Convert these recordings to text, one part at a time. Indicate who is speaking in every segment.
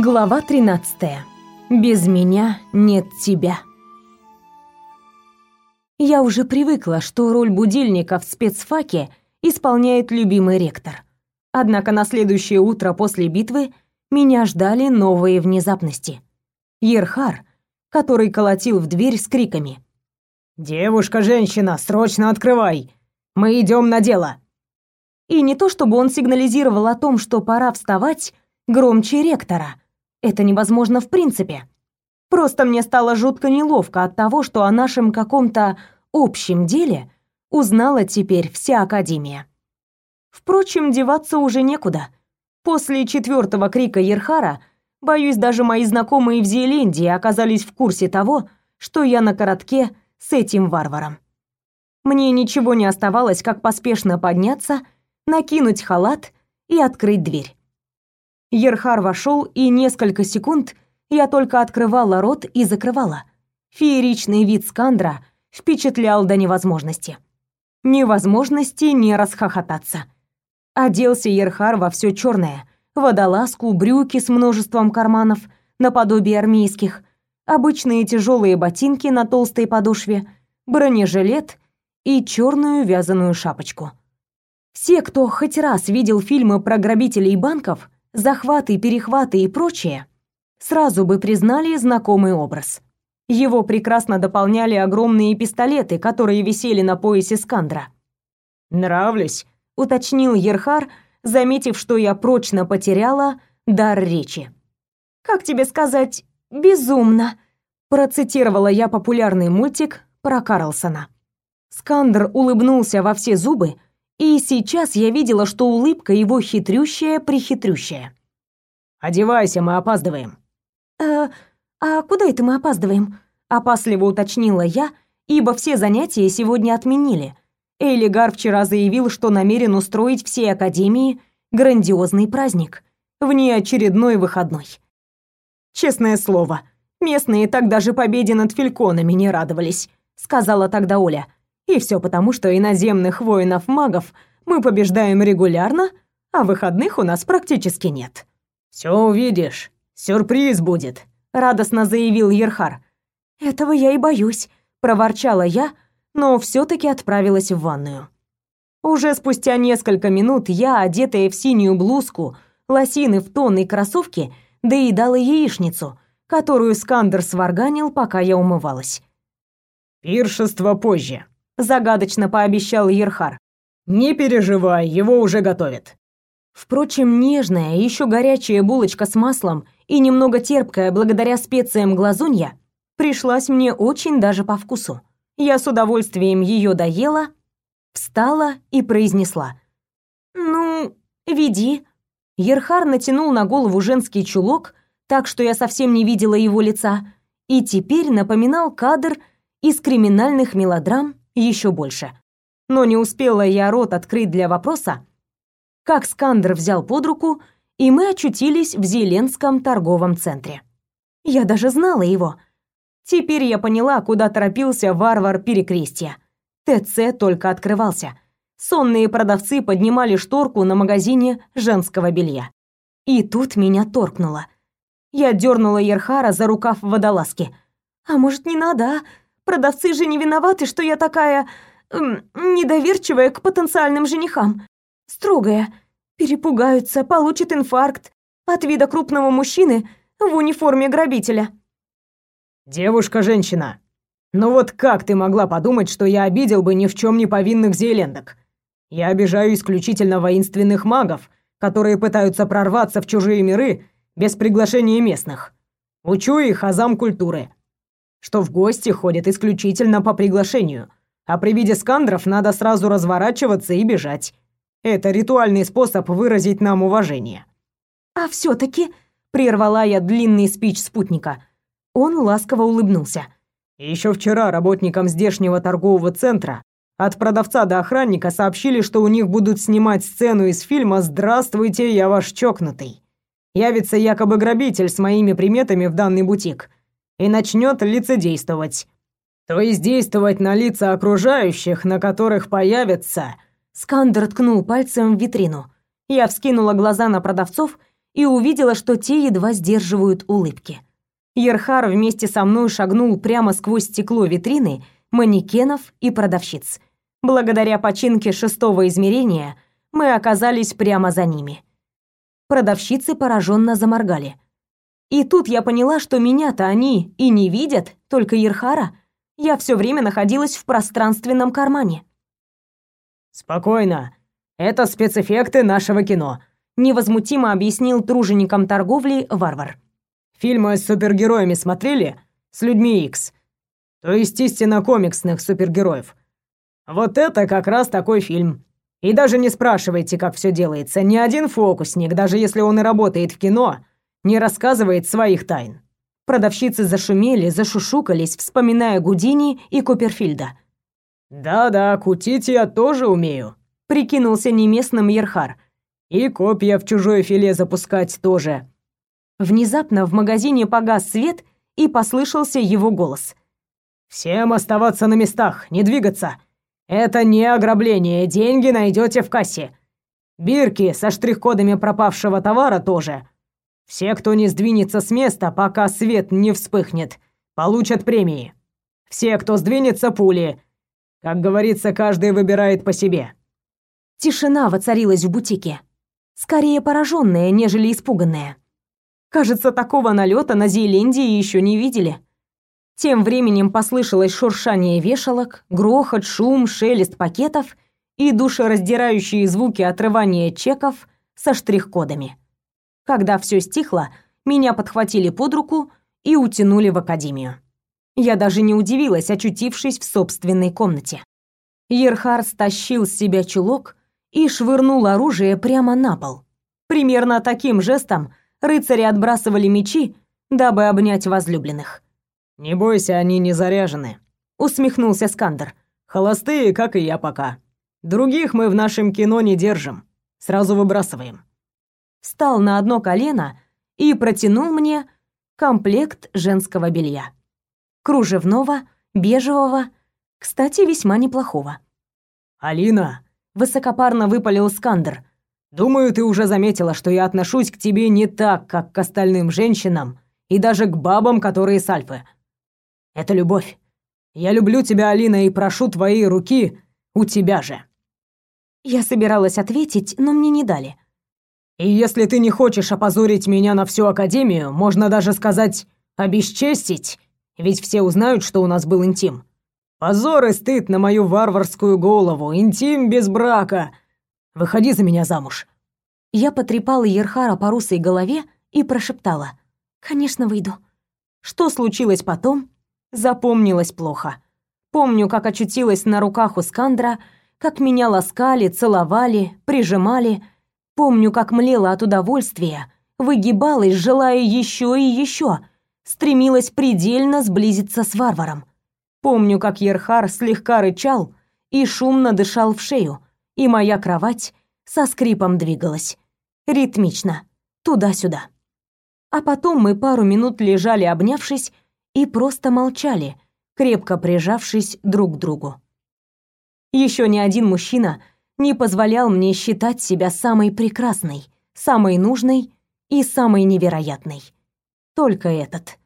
Speaker 1: Глава 13. Без меня нет тебя. Я уже привыкла, что роль будильника в спецфаке исполняет любимый ректор. Однако на следующее утро после битвы меня ждали новые внезапности. Ерхар, который колотил в дверь с криками:
Speaker 2: «Девушка-женщина, срочно открывай! Мы идем на дело!»
Speaker 1: И не то чтобы он сигнализировал о том, что пора вставать громче ректора — это невозможно в принципе. Просто мне стало жутко неловко от того, что о нашем каком-то общем деле узнала теперь вся Академия. Впрочем, деваться уже некуда. После четвертого крика Ерхара, боюсь, даже мои знакомые в Зеландии оказались в курсе того, что я на коротке с этим варваром. Мне ничего не оставалось, как поспешно подняться, накинуть халат и открыть дверь. Ерхар вошел, и несколько секунд я только открывала рот и закрывала. Фееричный вид Скандра впечатлял до невозможности. Невозможности не расхохотаться. Оделся Ерхар во все черное: водолазку, брюки с множеством карманов, наподобие армейских, обычные тяжелые ботинки на толстой подошве, бронежилет и черную вязаную шапочку. Все, кто хоть раз видел фильмы про грабителей банков, захваты, перехваты и прочее, сразу бы признали знакомый образ. Его прекрасно дополняли огромные пистолеты, которые висели на поясе Скандра.
Speaker 2: «Нравлюсь», —
Speaker 1: уточнил Ерхар, заметив, что я прочно потеряла дар речи. «Как тебе сказать, безумно», — процитировала я популярный мультик про Карлсона. Скандр улыбнулся во все зубы, и сейчас я видела, что улыбка его хитрющая-прихитрющая.
Speaker 2: «Одевайся, мы опаздываем».
Speaker 1: «Э, а куда это мы опаздываем?» — опасливо уточнила я, ибо все занятия сегодня отменили. Элигар вчера заявил, что намерен устроить всей Академии грандиозный праздник, внеочередной выходной. «Честное слово, местные так даже победе над Фельконами не радовались», — сказала тогда Оля. И все потому, что иноземных воинов-магов мы побеждаем регулярно, а выходных у нас практически нет.
Speaker 2: Все увидишь, сюрприз будет, радостно заявил Ерхар.
Speaker 1: Этого я и боюсь, проворчала я, но все таки отправилась в ванную. Уже спустя несколько минут я, одетая в синюю блузку, лосины в тон и кроссовки, доедала яичницу, которую Скандер сварганил, пока я умывалась.
Speaker 2: «Пиршество позже»,
Speaker 1: загадочно пообещал Ерхар.
Speaker 2: Не переживай, его уже готовят.
Speaker 1: Впрочем, нежная, еще горячая булочка с маслом и немного терпкая благодаря специям глазунья пришлась мне очень даже по вкусу. Я с удовольствием ее доела, встала и произнесла: "Ну, веди". Ерхар натянул на голову женский чулок, так что я совсем не видела его лица, и теперь напоминал кадр из криминальных мелодрам еще больше. Но не успела я рот открыть для вопроса, как Скандер взял под руку, и мы очутились в Зеленском торговом центре. Я даже знала его. Теперь я поняла, куда торопился варвар Перекрестия. ТЦ только открывался. Сонные продавцы поднимали шторку на магазине женского белья. И тут меня торкнуло. Я дернула Ерхара за рукав водолазки. «А может, не надо, а? Продавцы же не виноваты, что я такая... Эм, недоверчивая к потенциальным женихам. Строгая. Перепугаются, получат инфаркт от вида крупного мужчины в униформе грабителя.
Speaker 2: «Девушка-женщина, ну вот как ты могла подумать, что я обидел бы ни в чем не повинных зелендок? Я обижаю исключительно воинственных магов, которые пытаются прорваться в чужие миры без приглашения местных. Учу их азам культуры что в гости ходят исключительно по приглашению, а при виде скандров надо сразу разворачиваться и бежать. Это ритуальный способ выразить нам уважение.
Speaker 1: А все таки прервала я длинный спич спутника. Он ласково улыбнулся.
Speaker 2: Еще вчера работникам здешнего торгового центра от продавца до охранника сообщили, что у них будут снимать сцену из фильма «Здравствуйте, я ваш чокнутый». Явится якобы грабитель с моими приметами в данный бутик и начнет лицедействовать. То есть действовать на лица окружающих, на которых появится...»
Speaker 1: Скандер ткнул пальцем в витрину. Я вскинула глаза на продавцов и увидела, что те едва сдерживают улыбки. Ерхар вместе со мной шагнул прямо сквозь стекло витрины, манекенов и продавщиц. Благодаря починке шестого измерения мы оказались прямо за ними. Продавщицы пораженно заморгали. И тут я поняла, что меня-то они и не видят, только Ерхара. Я все время находилась в пространственном кармане.
Speaker 2: «Спокойно. Это спецэффекты нашего кино», — невозмутимо объяснил труженикам торговли варвар. «Фильмы с супергероями смотрели? С людьми Икс. То есть истинно комиксных супергероев. Вот это как раз такой фильм. И даже не спрашивайте, как все делается. Ни один фокусник, даже если он и работает в кино, не рассказывает своих тайн.
Speaker 1: Продавщицы зашумели, зашушукались, вспоминая Гудини и Куперфильда.
Speaker 2: «Да-да, кутить я тоже умею», — прикинулся неместным Ерхар. «И копья в чужое филе запускать тоже».
Speaker 1: Внезапно в магазине погас свет, и послышался его голос.
Speaker 2: «Всем оставаться на местах, не двигаться. Это не ограбление, деньги найдете в кассе. Бирки со штрих-кодами пропавшего товара тоже. Все, кто не сдвинется с места, пока свет не вспыхнет, получат премии. Все, кто сдвинется, пули. Как говорится, каждый выбирает по себе.
Speaker 1: Тишина воцарилась в бутике. Скорее пораженная, нежели испуганная. Кажется, такого налета на Зеландии еще не видели. Тем временем послышалось шуршание вешалок, грохот, шум, шелест пакетов и душераздирающие звуки отрывания чеков со штрих-кодами. Когда все стихло, меня подхватили под руку и утянули в академию. Я даже не удивилась, очутившись в собственной комнате. Ерхар стащил с себя чулок и швырнул оружие прямо на пол. Примерно таким жестом рыцари отбрасывали мечи, дабы обнять возлюбленных.
Speaker 2: «Не бойся, они не заряжены», — усмехнулся Скандер. «Холостые, как и я пока. Других мы в нашем кино не держим. Сразу выбрасываем»
Speaker 1: встал на одно колено и протянул мне комплект женского белья. Кружевного, бежевого, кстати, весьма неплохого.
Speaker 2: «Алина!»
Speaker 1: — высокопарно выпалил Скандер.
Speaker 2: «Думаю, ты уже заметила, что я отношусь к тебе не так, как к остальным женщинам и даже к бабам, которые с Альпы. Это любовь. Я люблю тебя, Алина, и прошу твоей руки у тебя же».
Speaker 1: Я собиралась ответить, но мне не дали.
Speaker 2: И если ты не хочешь опозорить меня на всю академию, можно даже сказать обесчестить, ведь все узнают, что у нас был интим. Позор и стыд на мою варварскую голову, интим без брака. Выходи за меня замуж.
Speaker 1: Я потрепала Ерхара по русой голове и прошептала: "Конечно, выйду". Что случилось потом, запомнилось плохо. Помню, как очутилась на руках у Скандра, как меня ласкали, целовали, прижимали Помню, как млела от удовольствия, выгибалась, желая еще и еще, стремилась предельно сблизиться с варваром. Помню, как Ерхар слегка рычал и шумно дышал в шею, и моя кровать со скрипом двигалась. Ритмично, туда-сюда. А потом мы пару минут лежали, обнявшись, и просто молчали, крепко прижавшись друг к другу. Еще ни один мужчина не позволял мне считать себя самой прекрасной, самой нужной и самой невероятной. Только этот.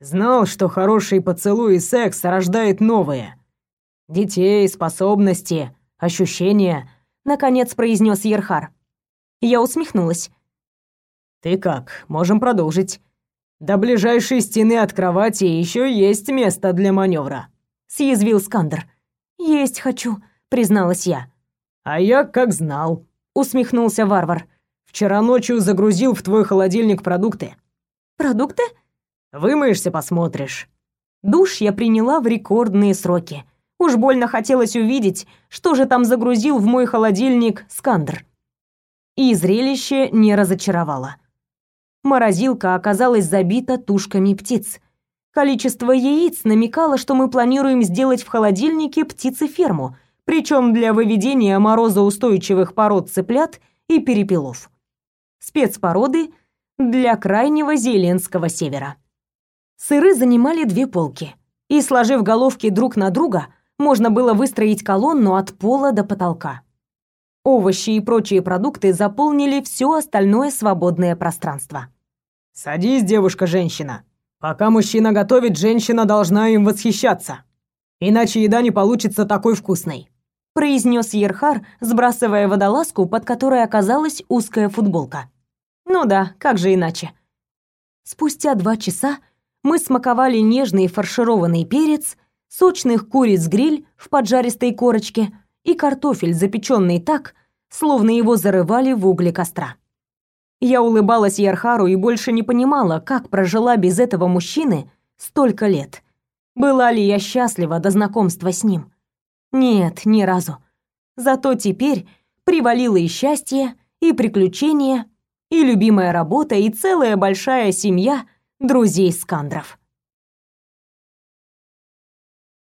Speaker 2: Знал, что хороший поцелуй и секс рождает новые. Детей, способности, ощущения, наконец произнес Ерхар.
Speaker 1: Я усмехнулась.
Speaker 2: Ты как? Можем продолжить. До ближайшей стены от кровати еще есть место для маневра.
Speaker 1: съязвил Скандер. Есть хочу, призналась я.
Speaker 2: А я как знал,
Speaker 1: усмехнулся варвар.
Speaker 2: Вчера ночью загрузил в твой холодильник продукты.
Speaker 1: Продукты?
Speaker 2: Вымоешься, посмотришь.
Speaker 1: Душ я приняла в рекордные сроки. Уж больно хотелось увидеть, что же там загрузил в мой холодильник Скандр. И зрелище не разочаровало. Морозилка оказалась забита тушками птиц. Количество яиц намекало, что мы планируем сделать в холодильнике птицеферму — причем для выведения морозоустойчивых пород цыплят и перепелов. Спецпороды для крайнего зеленского севера. Сыры занимали две полки, и, сложив головки друг на друга, можно было выстроить колонну от пола до потолка. Овощи и прочие продукты заполнили все остальное свободное пространство.
Speaker 2: «Садись, девушка-женщина. Пока мужчина готовит, женщина должна им восхищаться. Иначе еда не получится такой вкусной»,
Speaker 1: произнес Ерхар, сбрасывая водолазку, под которой оказалась узкая футболка. «Ну да, как же иначе?» Спустя два часа мы смаковали нежный фаршированный перец, сочных куриц-гриль в поджаристой корочке и картофель, запеченный так, словно его зарывали в угли костра. Я улыбалась Ярхару и больше не понимала, как прожила без этого мужчины столько лет. Была ли я счастлива до знакомства с ним? Нет, ни разу. Зато теперь привалило и счастье, и приключения, и любимая работа, и целая большая семья друзей Скандров.